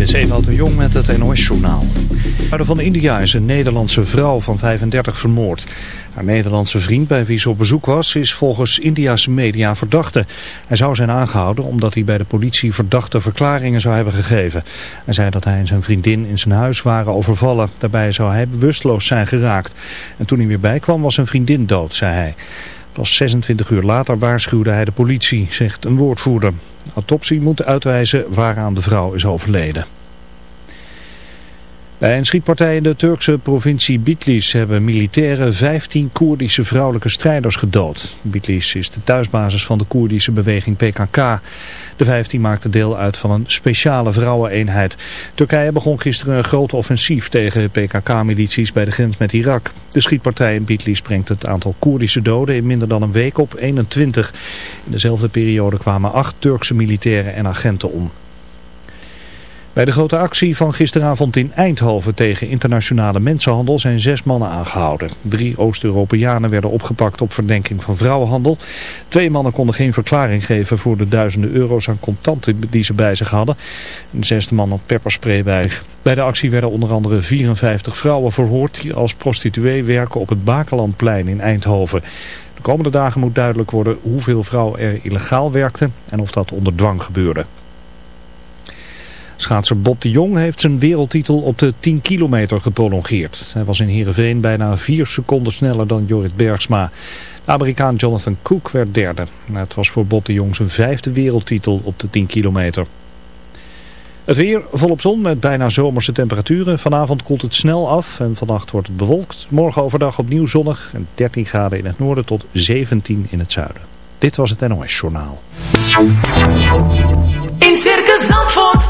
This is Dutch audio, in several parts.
Dit is Ewout de Jong met het NOS-journaal. van India is een Nederlandse vrouw van 35 vermoord. Haar Nederlandse vriend bij wie ze op bezoek was is volgens India's media verdachte. Hij zou zijn aangehouden omdat hij bij de politie verdachte verklaringen zou hebben gegeven. Hij zei dat hij en zijn vriendin in zijn huis waren overvallen. Daarbij zou hij bewusteloos zijn geraakt. En toen hij weer bijkwam was zijn vriendin dood, zei hij. Pas 26 uur later waarschuwde hij de politie, zegt een woordvoerder. De autopsie moet uitwijzen waaraan de vrouw is overleden. Bij een schietpartij in de Turkse provincie Bitlis hebben militairen 15 Koerdische vrouwelijke strijders gedood. Bitlis is de thuisbasis van de Koerdische beweging PKK. De 15 maakten deel uit van een speciale vrouweneenheid. Turkije begon gisteren een groot offensief tegen PKK-milities bij de grens met Irak. De schietpartij in Bitlis brengt het aantal Koerdische doden in minder dan een week op 21. In dezelfde periode kwamen acht Turkse militairen en agenten om. Bij de grote actie van gisteravond in Eindhoven tegen internationale mensenhandel zijn zes mannen aangehouden. Drie Oost-Europeanen werden opgepakt op verdenking van vrouwenhandel. Twee mannen konden geen verklaring geven voor de duizenden euro's aan contanten die ze bij zich hadden. Een zesde man had pepperspray bij. Bij de actie werden onder andere 54 vrouwen verhoord die als prostituee werken op het Bakelandplein in Eindhoven. De komende dagen moet duidelijk worden hoeveel vrouwen er illegaal werkten en of dat onder dwang gebeurde. Schaatser Bob de Jong heeft zijn wereldtitel op de 10 kilometer geprolongeerd. Hij was in Heerenveen bijna 4 seconden sneller dan Jorrit Bergsma. De Amerikaan Jonathan Cook werd derde. Het was voor Bob de Jong zijn vijfde wereldtitel op de 10 kilometer. Het weer volop zon met bijna zomerse temperaturen. Vanavond koelt het snel af en vannacht wordt het bewolkt. Morgen overdag opnieuw zonnig en 13 graden in het noorden tot 17 in het zuiden. Dit was het NOS Journaal. In Circus Zandvoort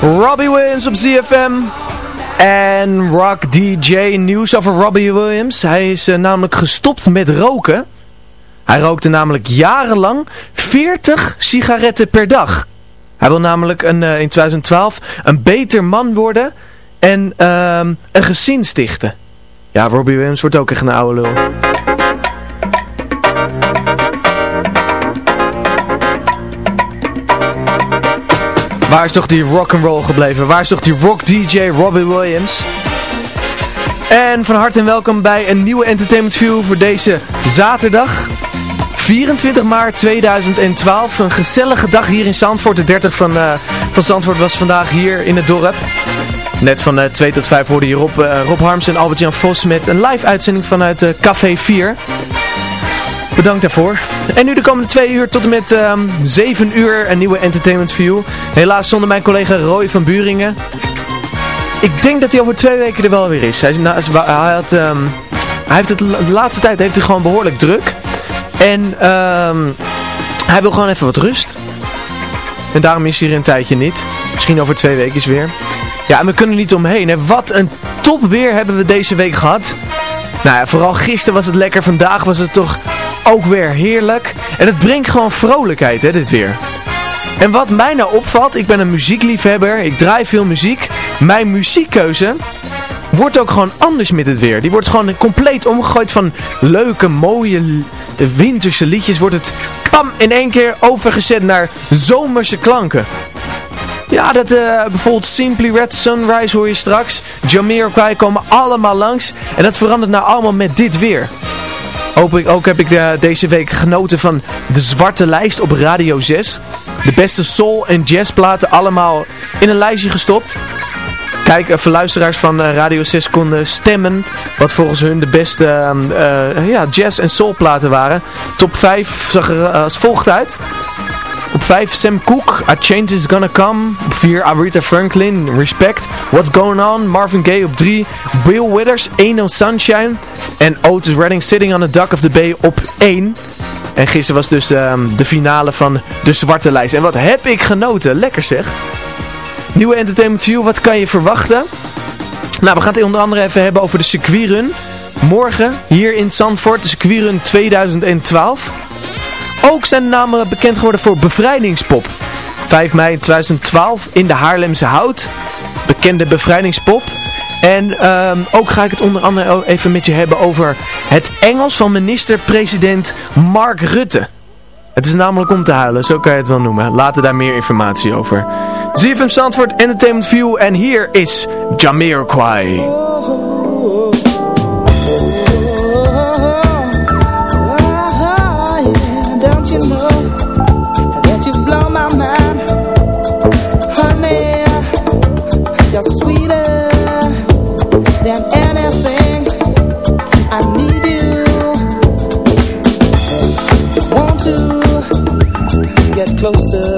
Robbie Williams op ZFM. En Rock DJ nieuws over Robbie Williams. Hij is eh, namelijk gestopt met roken. Hij rookte namelijk jarenlang 40 sigaretten per dag. Hij wil namelijk een, eh, in 2012 een beter man worden en ehm, een gezin stichten. Ja, Robbie Williams wordt ook echt een oude lul. Waar is toch die rock'n'roll gebleven? Waar is toch die rock DJ Robbie Williams? En van harte welkom bij een nieuwe Entertainment View voor deze zaterdag. 24 maart 2012. Een gezellige dag hier in Zandvoort. De 30 van, eh, van Zandvoort was vandaag hier in het dorp. Net van eh 2 tot 5 hoorde je Rob, eh, Rob Harms en Albert-Jan Vos met een live uitzending vanuit eh, Café 4. Bedankt daarvoor. En nu de komende twee uur tot en met ehm 7 uur een nieuwe Entertainment View. Helaas zonder mijn collega Roy van Buringen. Ik denk dat hij over twee weken er wel weer is. Hij, hij, had, ehm, hij heeft de laatste tijd heeft hij gewoon behoorlijk druk. En ehm, hij wil gewoon even wat rust. En daarom is hij er een tijdje niet. Misschien over twee weken is weer. Ja, en we kunnen niet omheen. Hè. Wat een topweer hebben we deze week gehad. Nou ja, vooral gisteren was het lekker. Vandaag was het toch ook weer heerlijk. En het brengt gewoon vrolijkheid, hè, dit weer. En wat mij nou opvalt, ik ben een muziekliefhebber. Ik draai veel muziek. Mijn muziekkeuze wordt ook gewoon anders met het weer. Die wordt gewoon compleet omgegooid van leuke, mooie winterse liedjes. Wordt het pam in één keer overgezet naar zomerse klanken. Ja, dat eh, bijvoorbeeld Simply Red Sunrise hoor je straks. Jamiroquai komen allemaal langs. En dat verandert nou allemaal met dit weer. Hoop ik, ook heb ik eh, deze week genoten van de zwarte lijst op Radio 6. De beste soul- en jazzplaten allemaal in een lijstje gestopt. Kijk, even luisteraars van eh, Radio 6 konden stemmen wat volgens hun de beste ehm, eh, ja, jazz- en soulplaten waren. Top 5 zag er eh, als volgt uit. Op 5 Sam Cooke, A Change Is Gonna Come. Op 4 Aretha Franklin, Respect. What's Going On, Marvin Gaye op 3. Bill Withers, Ain't No Sunshine. En Otis Redding, Sitting on the Duck of the Bay op 1. En gisteren was dus ehm, de finale van de Zwarte Lijst. En wat heb ik genoten, lekker zeg. Nieuwe Entertainment View, wat kan je verwachten? Nou, we gaan het onder andere even hebben over de circuitrun. Morgen hier in Zandvoort, de circuitrun 2012. Ook zijn namen bekend geworden voor bevrijdingspop. 5 mei 2012 in de Haarlemse Hout. Bekende bevrijdingspop. En ehm, ook ga ik het onder andere even met je hebben over het Engels van minister-president Mark Rutte. Het is namelijk om te huilen, zo kan je het wel noemen. Later daar meer informatie over. ZFM Zandvoort Entertainment View en hier is Jamiroquai. closer.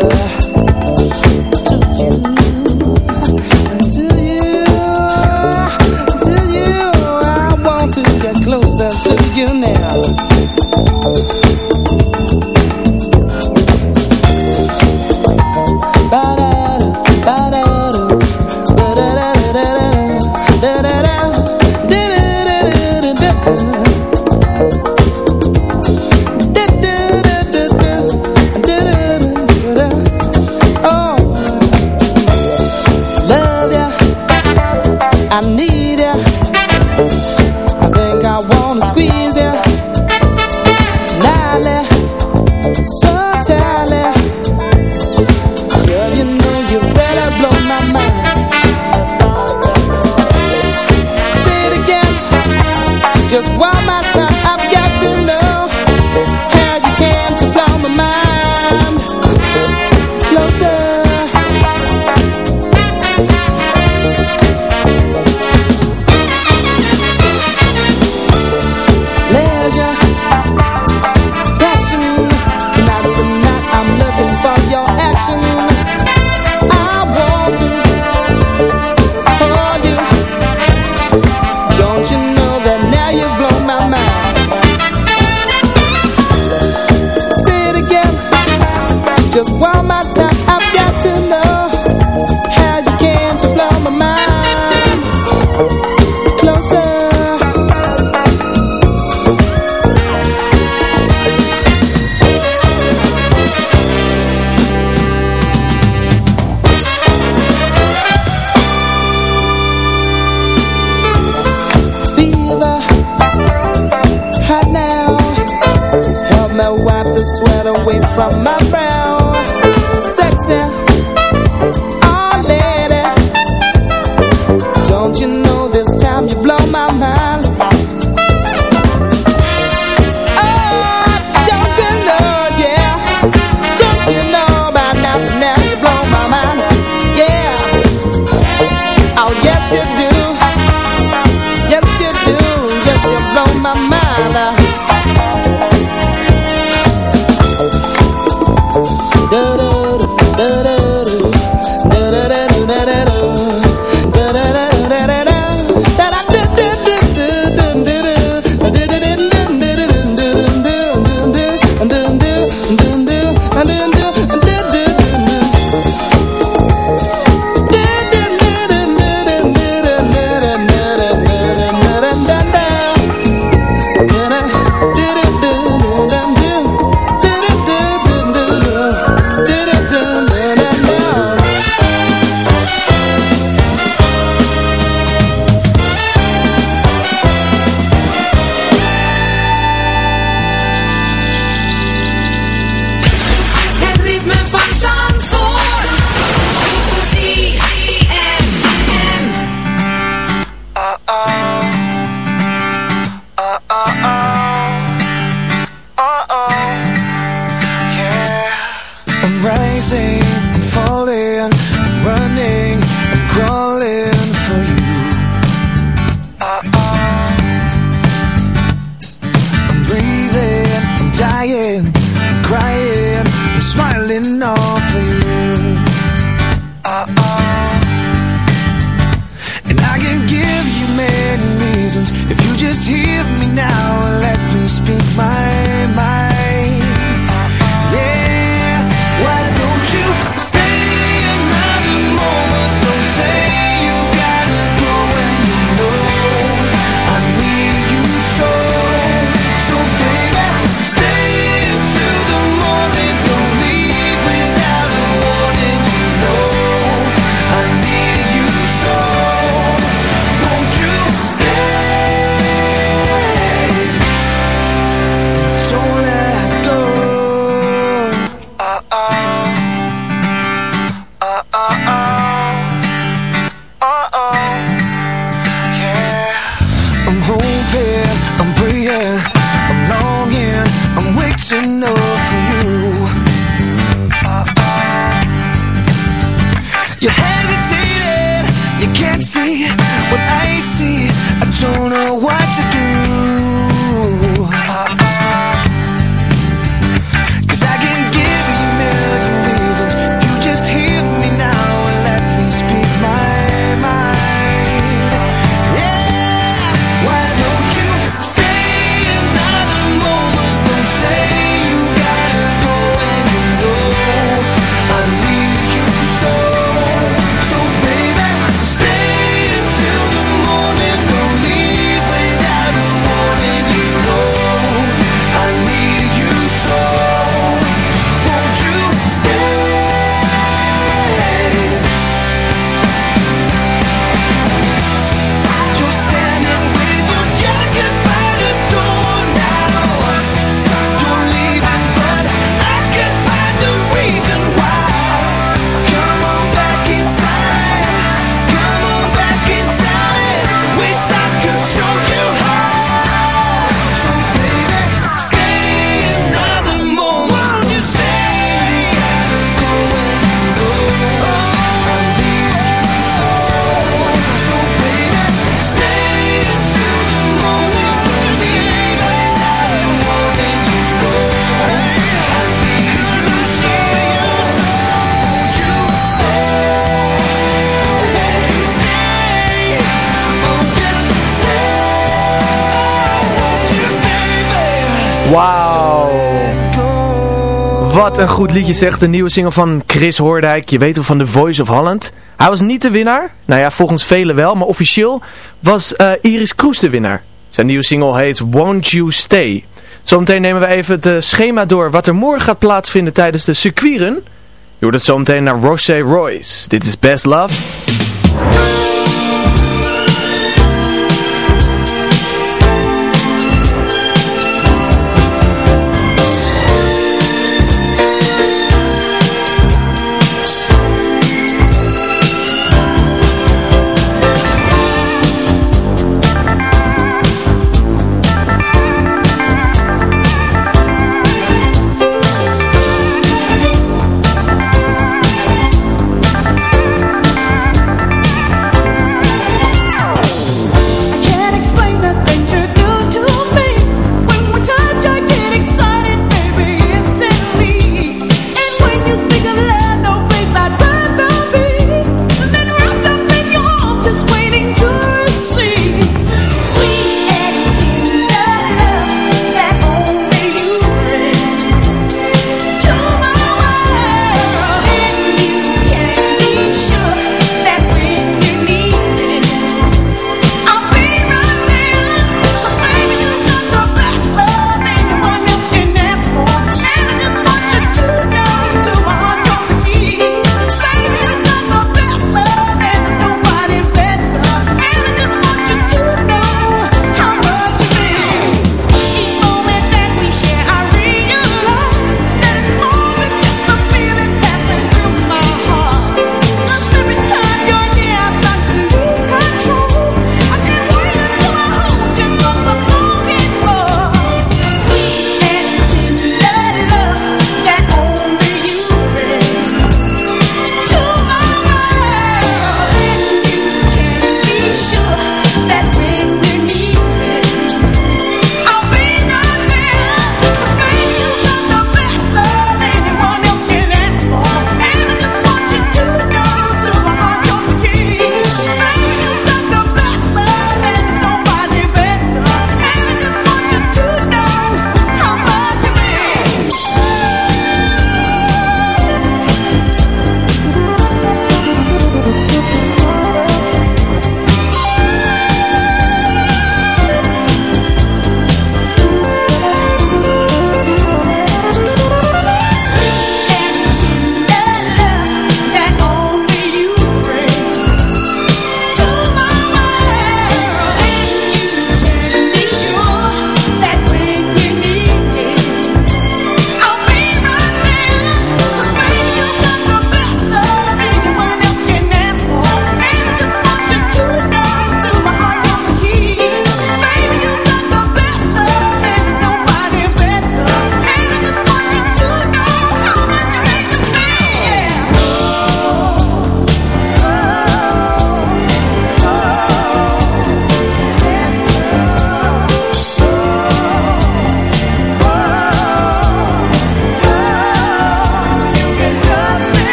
sweat away from my breath. Wat een goed liedje zegt de nieuwe single van Chris Hoordijk. Je weet wel van The Voice of Holland. Hij was niet de winnaar. Nou ja, volgens velen wel. Maar officieel was eh, Iris Kroes de winnaar. Zijn nieuwe single heet Won't You Stay. Zometeen nemen we even het eh, schema door wat er morgen gaat plaatsvinden tijdens de circuiren. Je hoort het zometeen naar Rosé Royce. Dit is Best Love.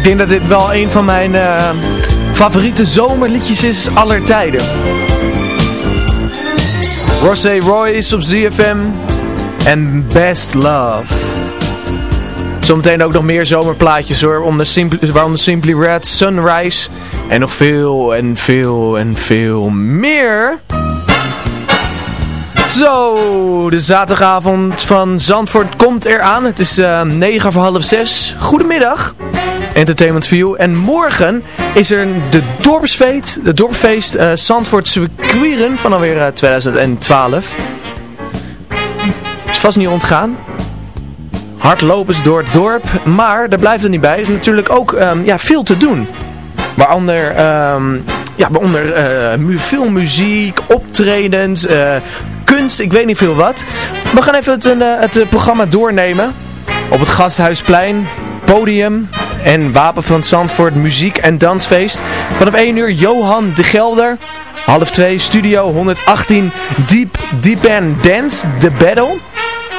Ik denk dat dit wel een van mijn eh, favoriete zomerliedjes is aller tijden. Rosé Royce op ZFM en Best Love. Zometeen ook nog meer zomerplaatjes hoor, Simply, Simply Red, Sunrise en nog veel en veel en veel meer. Zo, de zaterdagavond van Zandvoort komt eraan. Het is uh, 9 voor half 6. Goedemiddag. Entertainment View. En morgen is er de dorpsfeest, de dorpsfeest uh, Zandvoortse Queeren van alweer uh, 2012. Is vast niet ontgaan. Hardlopers door het dorp. Maar daar blijft het niet bij. Er is natuurlijk ook um, ja, veel te doen. Waaronder, um, ja, waaronder uh, mu veel muziek, optredens, kunst, ik weet niet veel wat. We gaan even het, het programma doornemen. Op het Gasthuisplein, podium en Wapen van Zandvoort muziek- en dansfeest. Vanaf 1 uur Johan de Gelder. Half 2 Studio 118 Deep Deep and Dance, The Battle.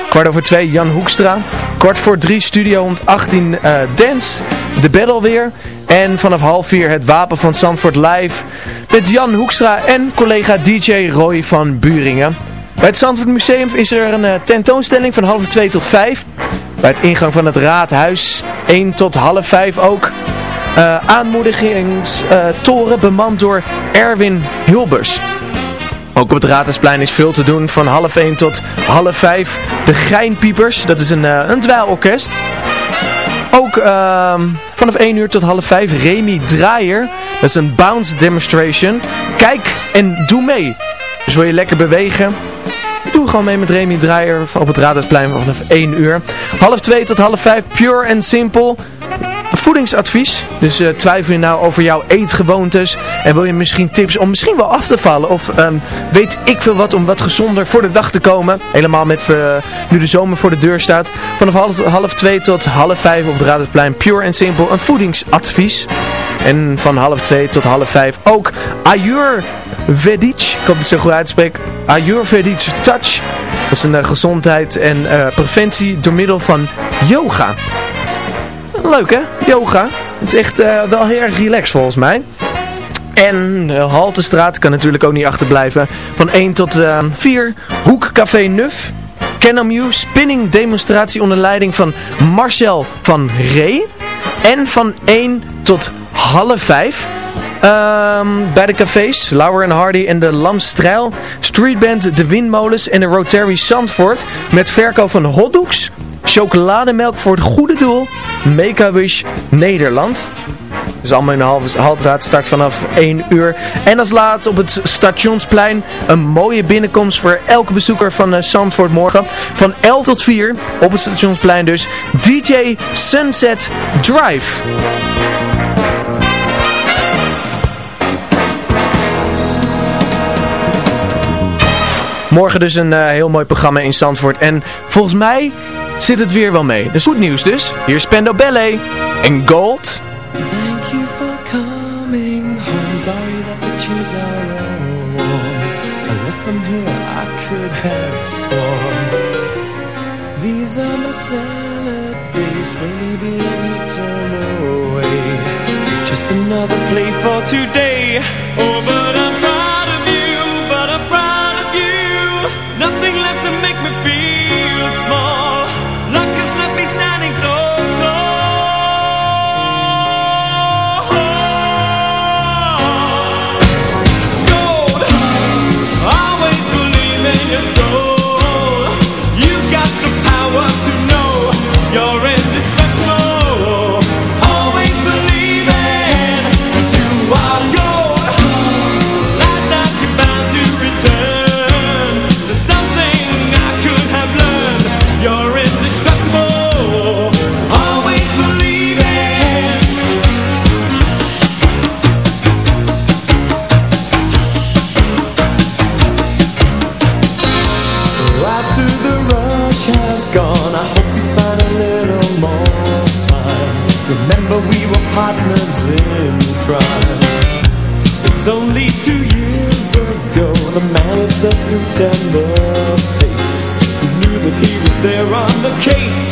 Kwart over 2 Jan Hoekstra. Kwart voor 3 Studio 118 uh, Dance, The Battle weer. En vanaf half 4 het Wapen van Zandvoort live met Jan Hoekstra en collega DJ Roy van Buringen. Bij het Zandvoort Museum is er een uh, tentoonstelling van half 2 tot 5. Bij het ingang van het Raadhuis 1 tot half 5 ook. Uh, aanmoedigingstoren bemand door Erwin Hilbers. Ook op het Raadhuisplein is veel te doen van half 1 tot half 5. De Geinpiepers, dat is een, uh, een dweilorkest. Ook uh, vanaf 1 uur tot half 5 Remy Draaier. Dat is een bounce demonstration. Kijk en doe mee. Dus wil je lekker bewegen? Gewoon mee met Remy Draaier op het Raadhuisplein vanaf 1 uur. Half 2 tot half 5 Pure and Simple voedingsadvies. Dus uh, twijfel je nou over jouw eetgewoontes en wil je misschien tips om misschien wel af te vallen of um, weet ik veel wat om wat gezonder voor de dag te komen. Helemaal met uh, nu de zomer voor de deur staat. Vanaf half, half twee tot half vijf op het Raadhuisplein Pure en Simple een voedingsadvies. En van half twee tot half vijf ook Ayurvedic. Ik hoop dat het zo goed uitspreek. Ayurvedic Touch. Dat is een uh, gezondheid en uh, preventie door middel van yoga. Leuk hè? Yoga. Het is echt uh, wel heel erg relaxed volgens mij. En Haltestraat kan natuurlijk ook niet achterblijven. Van 1 tot uh, 4. Hoek Café Nuf. Kenamu spinning demonstratie onder leiding van Marcel van Ree. En van 1 tot half 5. Um, bij de cafés, Lauer en Hardy en de Lamstrijl, Streetband De Windmolens en de Rotary Zandvoort met verkoop van hotdogs, chocolademelk voor het goede doel, Make-A-Wish Nederland. Dus allemaal in de halve haltestraat, start vanaf 1 uur. En als laatste op het stationsplein een mooie binnenkomst voor elke bezoeker van uh, Zandvoort morgen. Van 11 tot 4 op het stationsplein dus DJ Sunset Drive. Morgen dus een uh, heel mooi programma in Zandvoort. En volgens mij zit het weer wel mee. Dus goed nieuws dus. Hier is Pendo Ballet en Gold. Thank you for coming home. Sorry that the chairs are warm. I left them here, I could have sworn. These are my salad days, slowly being eaten away. Just another play for today. Oh, but I'm the the face. He knew that he was there on the case.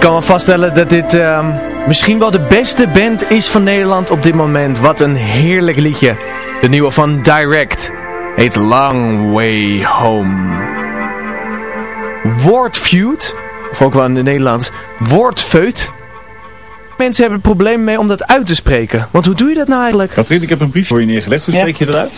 Ik kan wel vaststellen dat dit ehm, misschien wel de beste band is van Nederland op dit moment. Wat een heerlijk liedje. De nieuwe van Direct heet Long Way Home. Wordfeud, of ook wel in het Nederlands, woordfeut. Mensen hebben een problemen mee om dat uit te spreken. Want hoe doe je dat nou eigenlijk? Katrien, ik heb een brief voor je neergelegd. Hoe spreek je dat uit?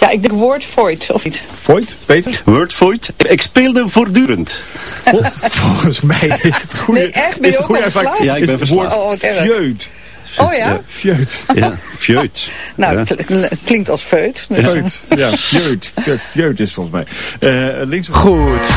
Ja, ik denk woordvoid, of iets. Void, Peter? Woordvoid. Ik speelde voortdurend. Vol, volgens mij is het goede... Nee, echt? Ben je ook goede ervaring, Ja, ik ben verslaafd. Oh, Fjeut. Oh ja? Fjeut. Ja, fjeut. nou, het ja. klinkt als feut. Dus. Feut, ja. Fjeut. Fjeut is volgens mij. Uh, links Goed.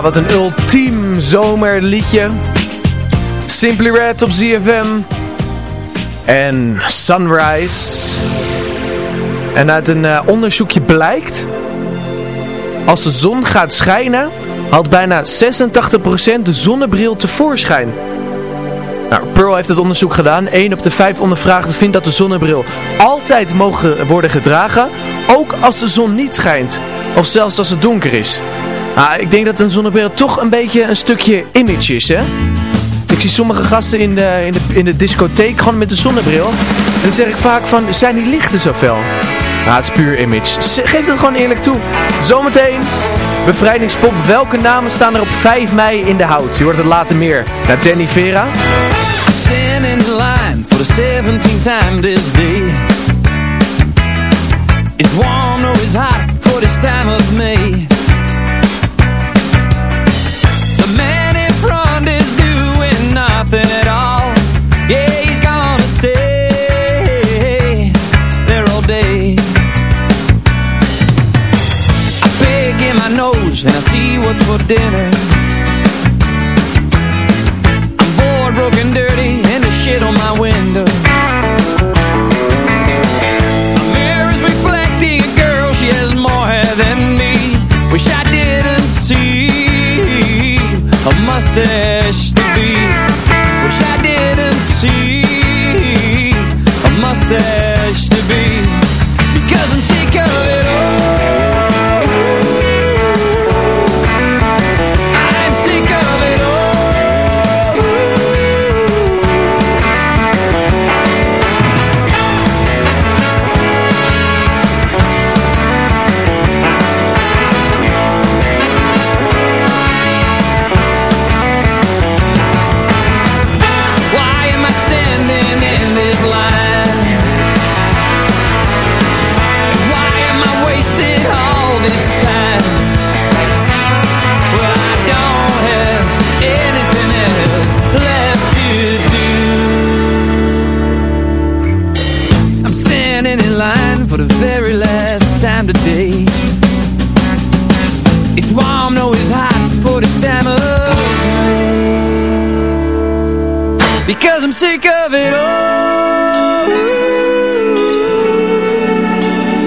Ah, wat een ultiem zomerliedje. Simply Red op ZFM. En Sunrise. En uit een eh, onderzoekje blijkt... Als de zon gaat schijnen... Had bijna 86% de zonnebril tevoorschijn. Nou, Pearl heeft het onderzoek gedaan. 1 op de 5 ondervraagden vindt dat de zonnebril altijd mogen worden gedragen. Ook als de zon niet schijnt. Of zelfs als het donker is. Ah, ik denk dat een zonnebril toch een beetje een stukje image is, hè? Ik zie sommige gasten in de, in de, in de discotheek gewoon met een zonnebril. En dan zeg ik vaak van, zijn die lichten zo fel? Ah, het is puur image. Geef het gewoon eerlijk toe. Zometeen, bevrijdingspop. Welke namen staan er op 5 mei in de hout? Je hoort het later meer. Naar Danny Vera. In line for the 17th time this day. It's warm, no, it's hot for this time of May. For dinner. I'm bored, broken, dirty, and the shit on my window. A mirror's reflecting a girl, she has more hair than me. Wish I didn't see a mustache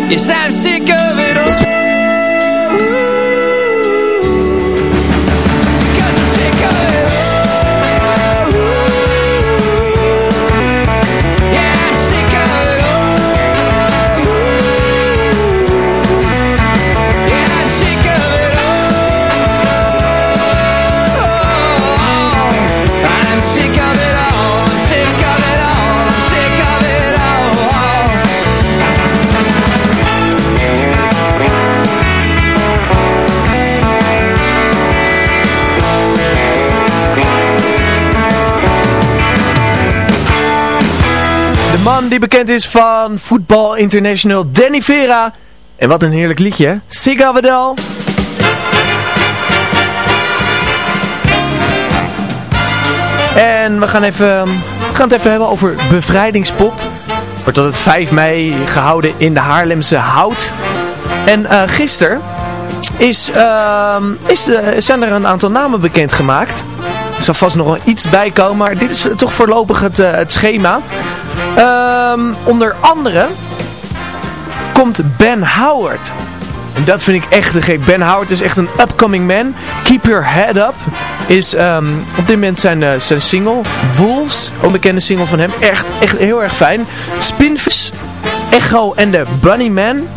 Yes, I'm sick of die bekend is van Voetbal International, Danny Vera. En wat een heerlijk liedje, hè? Siga. En we gaan, even, gaan het even hebben over bevrijdingspop. Wordt tot het 5 mei gehouden in de Haarlemse Hout. En eh gisteren is, ehm, is zijn er een aantal namen bekendgemaakt. Er zal vast nog wel iets bij komen, maar dit is toch voorlopig het, eh, het schema. Ehm, onder andere komt Ben Howard. En dat vind ik echt te gek. Ben Howard is echt een upcoming man. Keep Your Head Up is ehm, op dit moment zijn, eh, zijn single. Wolves, ook een bekende single van hem. Echt, echt heel erg fijn. Spinfish, Echo en de Bunnyman.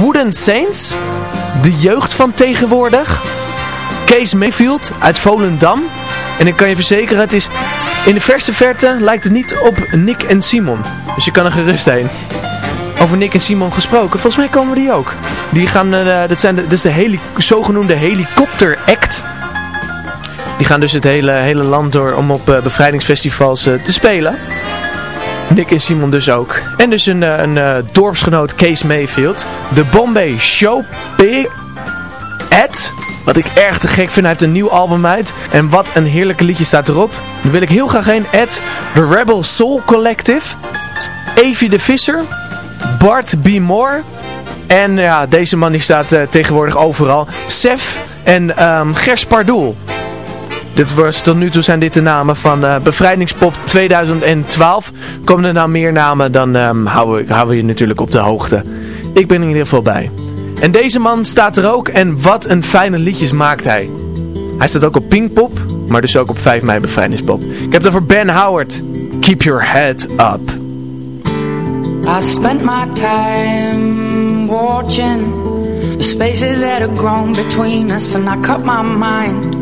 Wooden Saints, de jeugd van tegenwoordig. Kees Mayfield uit Volendam. En ik kan je verzekeren, het is in de verste verte lijkt het niet op Nick en Simon. Dus je kan er gerust heen. Over Nick en Simon gesproken, volgens mij komen die ook. Die gaan, eh, dat, zijn de, dat is de heli zogenoemde helikopter act. Die gaan dus het hele, hele land door om op eh, bevrijdingsfestivals te spelen. Nick en Simon dus ook. En dus een, een dorpsgenoot Kees Mayfield. De Bombay Show Ed. Wat ik erg te gek vind. Hij heeft een nieuw album uit. En wat een heerlijke liedje staat erop. Dan wil ik heel graag heen. The Rebel Soul Collective. Evie de Visser. Bart B. Moore. En ja, deze man die staat eh, tegenwoordig overal. Sef en ehm Gers Pardoel. Dit was, tot nu toe zijn dit de namen van eh, Bevrijdingspop 2012. Komen er nou meer namen, dan ehm, houden, we, houden we je natuurlijk op de hoogte. Ik ben in ieder geval bij. En deze man staat er ook en wat een fijne liedjes maakt hij. Hij staat ook op Pinkpop, maar dus ook op 5 mei Bevrijdingspop. Ik heb het over Ben Howard. Keep your head up. I spent my time watching the spaces that have grown between us, and I cut my mind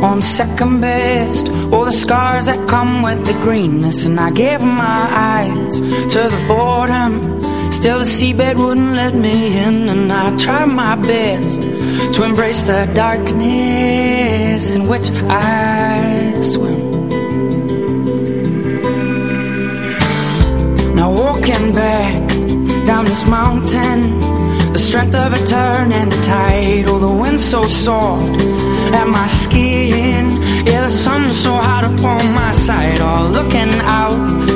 on second best. All the scars that come with the greenness, and I gave my eyes to the boredom. Still, the seabed wouldn't let me in, and I tried my best to embrace the darkness in which I swim. Now walking back down this mountain The strength of a turn and a tide Oh, the wind so soft at my skin Yeah, the sun so hot upon my side Oh, looking out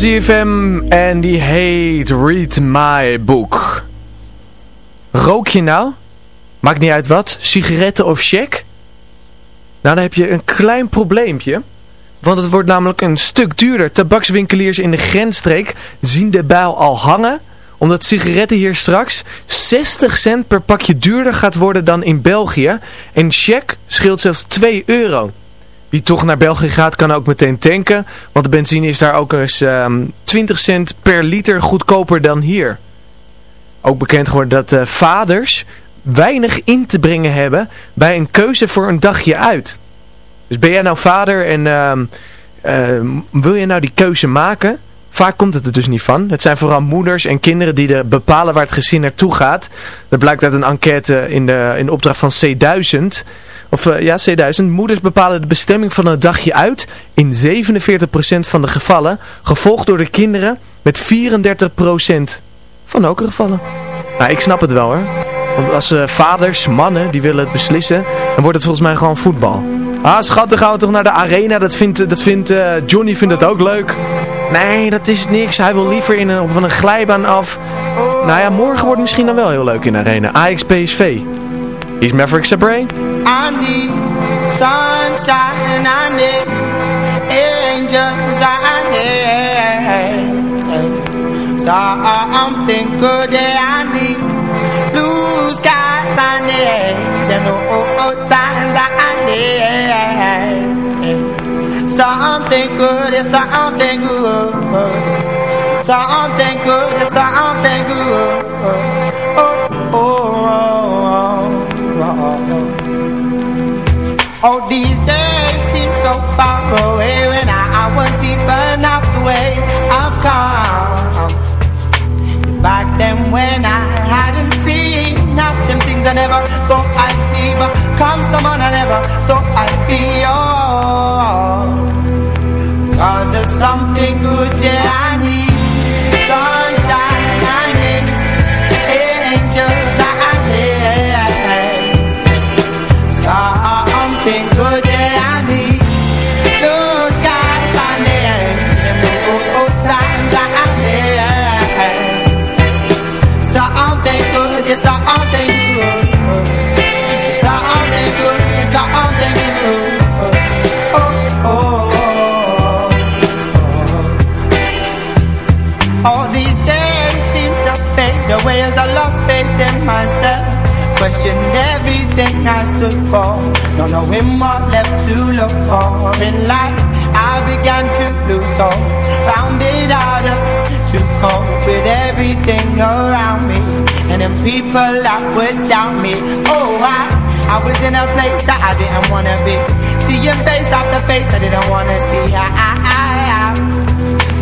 ZFM en die heet Read My Book. Rook je nou? Maakt niet uit wat, sigaretten of check? Nou, dan heb je een klein probleempje. Want het wordt namelijk een stuk duurder. Tabakswinkeliers in de grensstreek zien de bijl al hangen. Omdat sigaretten hier straks 60 cent per pakje duurder gaat worden dan in België. En check scheelt zelfs 2 euro. Wie toch naar België gaat kan ook meteen tanken. Want de benzine is daar ook eens ehm 20 cent per liter goedkoper dan hier. Ook bekend geworden dat eh, vaders weinig in te brengen hebben bij een keuze voor een dagje uit. Dus ben jij nou vader en ehm, ehm, wil je nou die keuze maken? Vaak komt het er dus niet van. Het zijn vooral moeders en kinderen die bepalen waar het gezin naartoe gaat. Dat blijkt uit een enquête in de, in de opdracht van C1000. Of eh, ja, C1000. Moeders bepalen de bestemming van een dagje uit in 47% van de gevallen. Gevolgd door de kinderen met 34% van ook gevallen. Nou, ik snap het wel hoor. Want als eh, vaders, mannen, die willen het beslissen, dan wordt het volgens mij gewoon voetbal. Ah, schat, dan gaan we toch naar de arena. Dat vindt, dat vindt eh, Johnny vindt dat ook leuk. Nee, dat is niks. Hij wil liever in een, van een glijbaan af. Nou ja, morgen wordt misschien dan wel heel leuk in de arena. Ajax PSV. Is Maverick Sabre. I need sunshine, I need angels, I need something good, I need blue skies, I need something good, it's something good, something good, it's something good. Oh, oh, oh, oh, oh. Oh, these days seem so far away when I, I wasn't even half the way I've come. Back then when I hadn't seen half them things I never thought I'd see, but come someone I never thought something good, yeah, I stood for, not knowing what left to look for in life. I began to lose hope, found it harder to cope with everything around me, and then people that doubt me. Oh, I, I was in a place that I didn't wanna be, seeing face after face I didn't wanna see. I, I.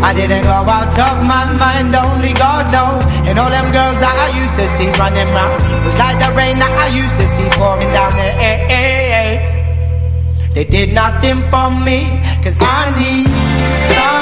I didn't go out of my mind, only God knows. And all them girls that I used to see running round was like the rain that I used to see pouring down the eh, eh, eh. They did nothing for me, cause I need sunshine,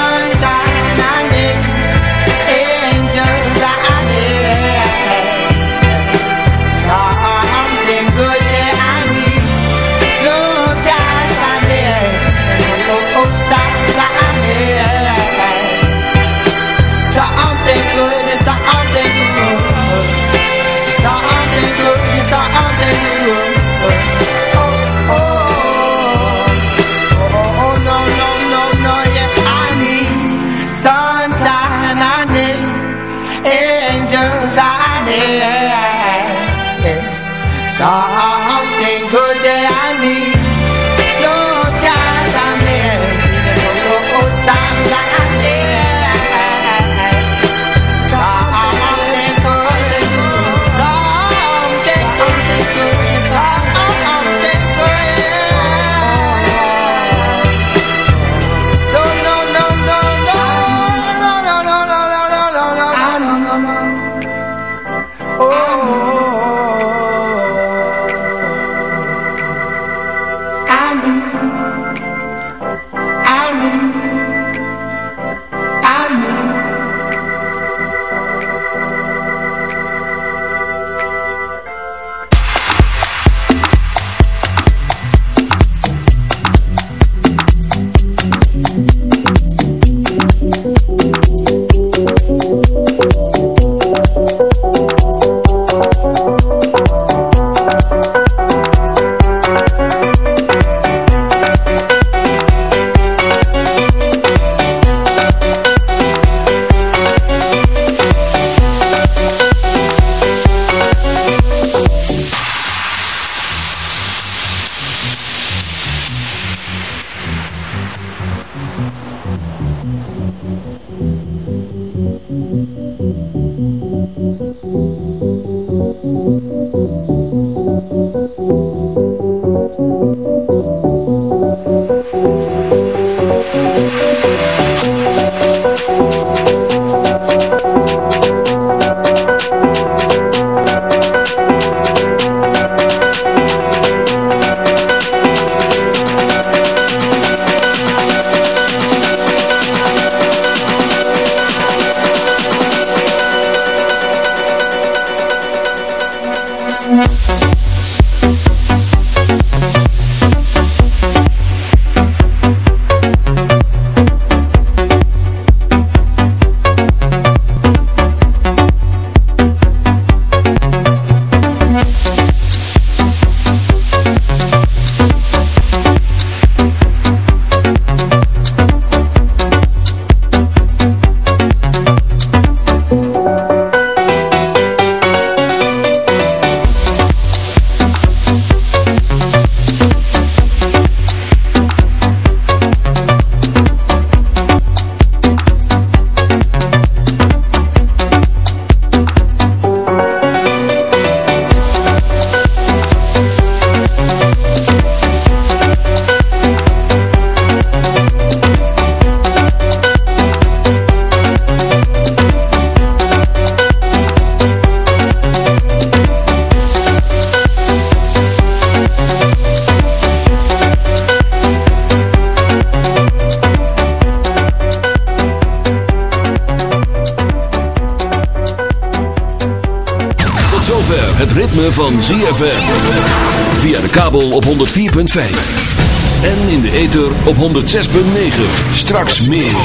106.9. Straks meer.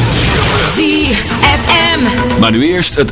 ZFM. Maar nu eerst het